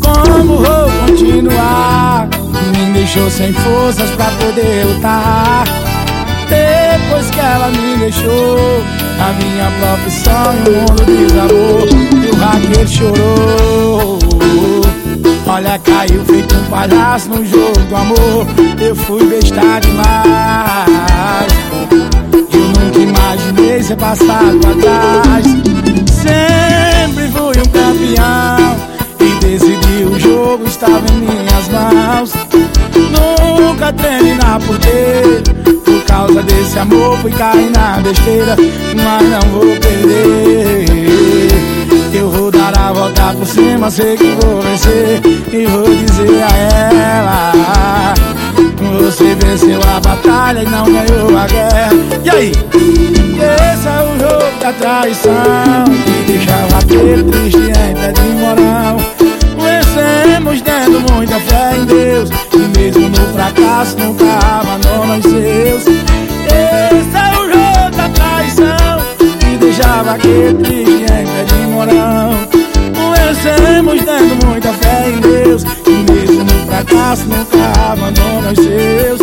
Como vou continuar? Me deixou sem forças pra poder lutar. Depois que ela me deixou, a minha profissão e o mundo desabou. E o raqueiro chorou. Olha, caiu feito um palhaço no jogo do amor. Eu fui besta demais. Eu nunca imaginei ser passado pra trás. Estava em minhas mãos. Nunca treinei na porteira. Por causa desse amor fui cair na besteira. Mas não vou perder. Eu vou dar a volta por cima, sei que vou vencer E vou dizer a ela Você venceu a batalha e não ganhou a guerra E aí? Esse é o jogo da traição Que deixava aquele triste em Que deixava aquele triste em pé de moral. Vencemos tendo muita fé em Deus. E mesmo no fracasso nunca abandona os seus.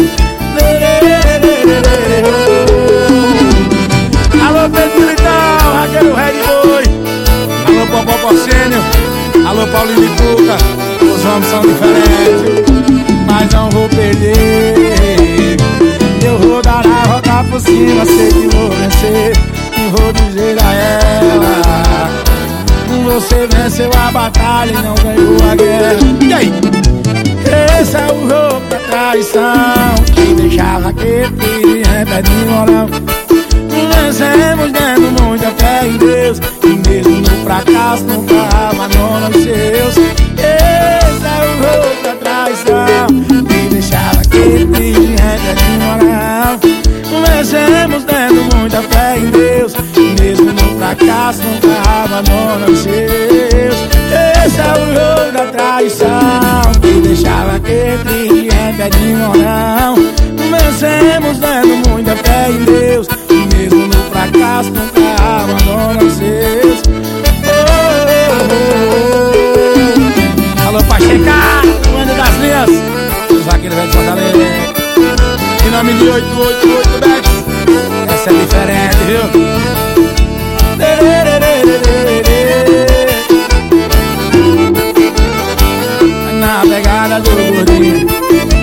Alô Pedro Militão, Raquel Red Boy Alô Popó Porcênio Alô Paulinho de Cuca. Os homens são diferentes batalha e não a guerra. E aí? Esse é o jogo da traição. Que deixava em pé de moral. Vencemos tendo muita fé em Deus. E mesmo no fracasso nunca abandona os seus. Esse é o jogo da traição. Que deixava em pé de moral. Vencemos tendo muita fé em Deus. E mesmo no fracasso nunca abandona os seus esse é o jogo da traição Que deixava aquele remédio de morão. Vencemos dando muita fé em Deus E mesmo no fracasso nunca abandona vocês. Oh, oh, oh. oh. Alô Pacheca, comando das linhas. Os vaqueiros velhos Fortaleza. Em nome de 888 Bex Essa é diferente, viu? Tererê na pegada do gordinho